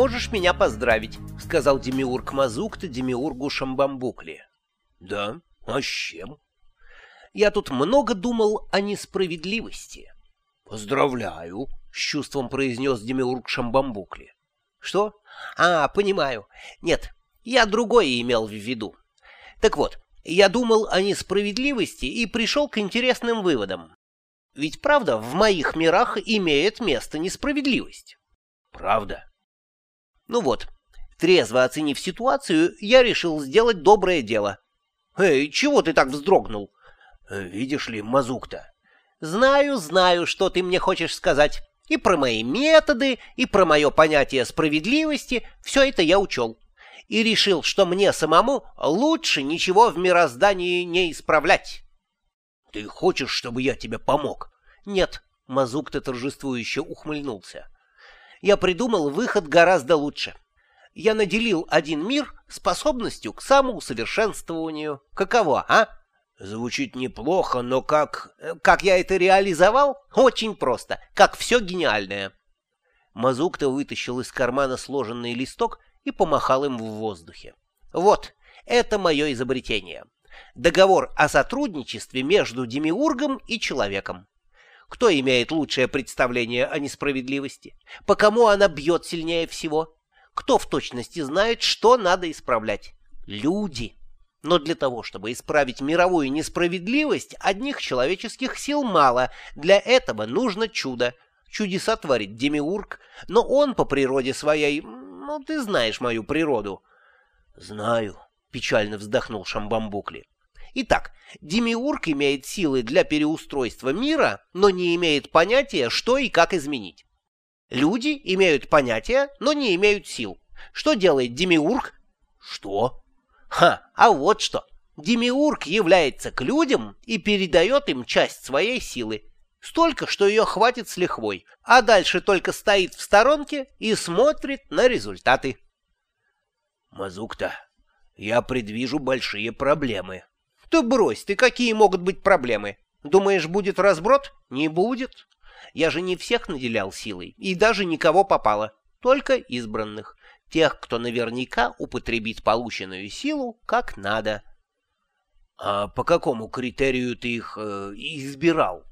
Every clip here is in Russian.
«Можешь меня поздравить», — сказал Демиург Мазукта Демиургу Шамбамбукли. «Да? А с чем?» «Я тут много думал о несправедливости». «Поздравляю», — с чувством произнес Демиург Шамбамбукли. «Что? А, понимаю. Нет, я другое имел в виду. Так вот, я думал о несправедливости и пришел к интересным выводам. Ведь правда в моих мирах имеет место несправедливость». «Правда?» Ну вот, трезво оценив ситуацию, я решил сделать доброе дело. «Эй, чего ты так вздрогнул?» э, «Видишь ли, мазук-то». «Знаю, знаю, что ты мне хочешь сказать. И про мои методы, и про мое понятие справедливости. Все это я учел. И решил, что мне самому лучше ничего в мироздании не исправлять». «Ты хочешь, чтобы я тебе помог?» «Нет», — Мазук-то торжествующе ухмыльнулся я придумал выход гораздо лучше. Я наделил один мир способностью к самоусовершенствованию. Каково, а? Звучит неплохо, но как... Как я это реализовал? Очень просто. Как все гениальное. Мазукта вытащил из кармана сложенный листок и помахал им в воздухе. Вот, это мое изобретение. Договор о сотрудничестве между демиургом и человеком. Кто имеет лучшее представление о несправедливости? По кому она бьет сильнее всего? Кто в точности знает, что надо исправлять? Люди. Но для того, чтобы исправить мировую несправедливость, одних человеческих сил мало. Для этого нужно чудо. Чудеса творит Демиург, но он по природе своей... Ну, ты знаешь мою природу. Знаю, печально вздохнул Шамбамбукли. Итак, Демиург имеет силы для переустройства мира, но не имеет понятия, что и как изменить. Люди имеют понятия, но не имеют сил. Что делает Демиург? Что? Ха, а вот что. Демиург является к людям и передает им часть своей силы. Столько, что ее хватит с лихвой, а дальше только стоит в сторонке и смотрит на результаты. Мазукта, я предвижу большие проблемы, «Да брось ты, какие могут быть проблемы? Думаешь, будет разброд? Не будет. Я же не всех наделял силой, и даже никого попало, только избранных, тех, кто наверняка употребит полученную силу как надо». «А по какому критерию ты их э, избирал?»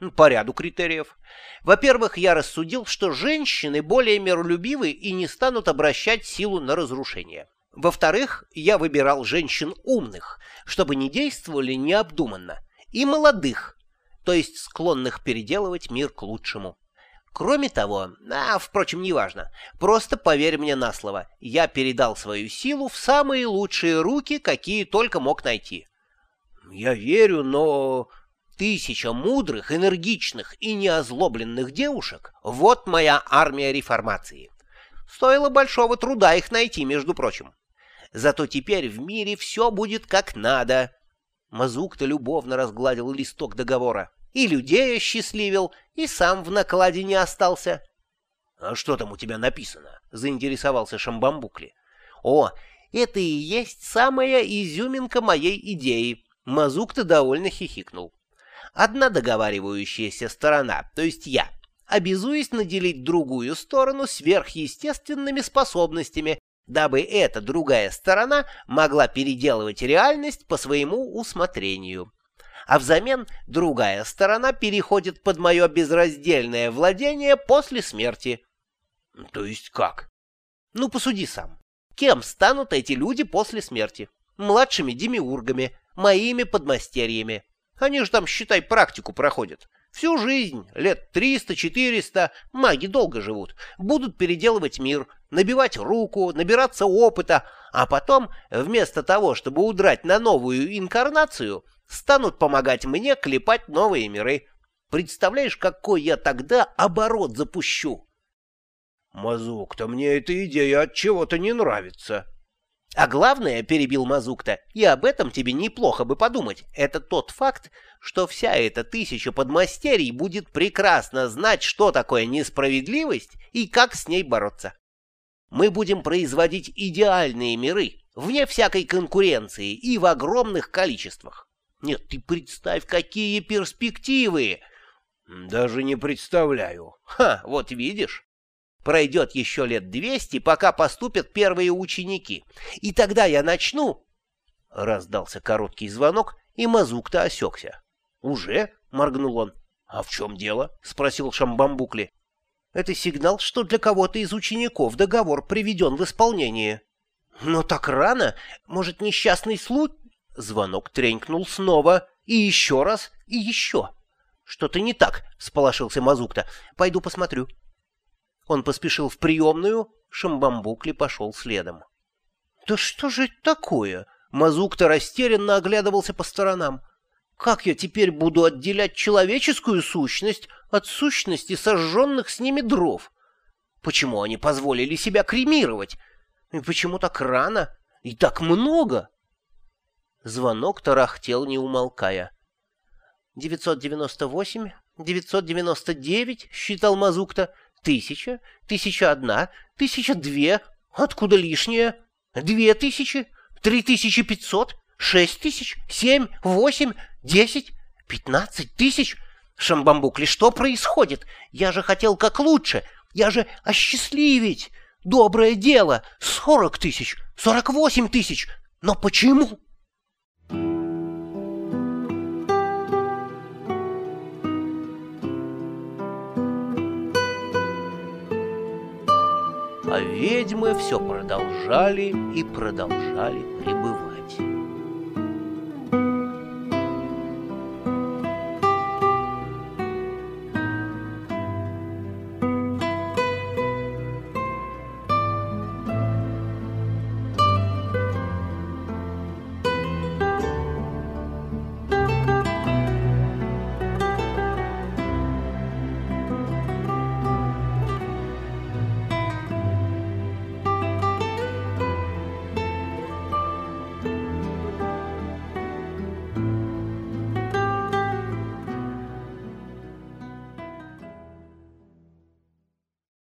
«Ну, По ряду критериев. Во-первых, я рассудил, что женщины более миролюбивы и не станут обращать силу на разрушение. Во-вторых, я выбирал женщин умных, чтобы не действовали необдуманно, и молодых, то есть склонных переделывать мир к лучшему. Кроме того, а, впрочем, неважно, просто поверь мне на слово, я передал свою силу в самые лучшие руки, какие только мог найти. Я верю, но... Тысяча мудрых, энергичных и неозлобленных девушек — вот моя армия реформации. Стоило большого труда их найти, между прочим. Зато теперь в мире все будет как надо. Мазук-то любовно разгладил листок договора. И людей осчастливил, и сам в накладе не остался. — А что там у тебя написано? — заинтересовался Шамбамбукли. — О, это и есть самая изюминка моей идеи. Мазук-то довольно хихикнул. Одна договаривающаяся сторона, то есть я, обязуюсь наделить другую сторону сверхъестественными способностями, дабы эта другая сторона могла переделывать реальность по своему усмотрению. А взамен другая сторона переходит под мое безраздельное владение после смерти. То есть как? Ну, посуди сам. Кем станут эти люди после смерти? Младшими демиургами, моими подмастерьями. Они же там, считай, практику проходят. Всю жизнь, лет 300-400, маги долго живут, будут переделывать мир, набивать руку, набираться опыта, а потом, вместо того, чтобы удрать на новую инкарнацию, станут помогать мне клепать новые миры. Представляешь, какой я тогда оборот запущу? Мазук-то мне эта идея от чего-то не нравится, а главное, перебил Мазукта, и об этом тебе неплохо бы подумать, это тот факт, что вся эта тысяча подмастерий будет прекрасно знать, что такое несправедливость и как с ней бороться. Мы будем производить идеальные миры, вне всякой конкуренции и в огромных количествах. Нет, ты представь, какие перспективы! Даже не представляю. Ха, вот видишь. Пройдет еще лет двести, пока поступят первые ученики. И тогда я начну...» Раздался короткий звонок, и Мазук-то осекся. «Уже?» — моргнул он. «А в чем дело?» — спросил Шамбамбукли. «Это сигнал, что для кого-то из учеников договор приведен в исполнение». «Но так рано! Может, несчастный случай?» Звонок тренькнул снова, и еще раз, и еще. «Что-то не так», — сполошился Мазукта. «Пойду посмотрю». Он поспешил в приемную, Шамбамбукли пошел следом. «Да что же это такое?» Мазук-то растерянно оглядывался по сторонам. «Как я теперь буду отделять человеческую сущность от сущности сожженных с ними дров? Почему они позволили себя кремировать? И почему так рано? И так много?» Звонок тарахтел, не умолкая. «998, 999, — считал Мазукта, Тысяча, тысяча одна, тысяча две. Откуда лишнее? Две тысячи, три тысячи пятьсот, шесть тысяч, семь, восемь, десять, пятнадцать тысяч. Шамбамбукли, что происходит? Я же хотел как лучше. Я же осчастливить. Доброе дело. Сорок тысяч, сорок восемь тысяч. Но почему? а ведьмы все продолжали и продолжали пребывать.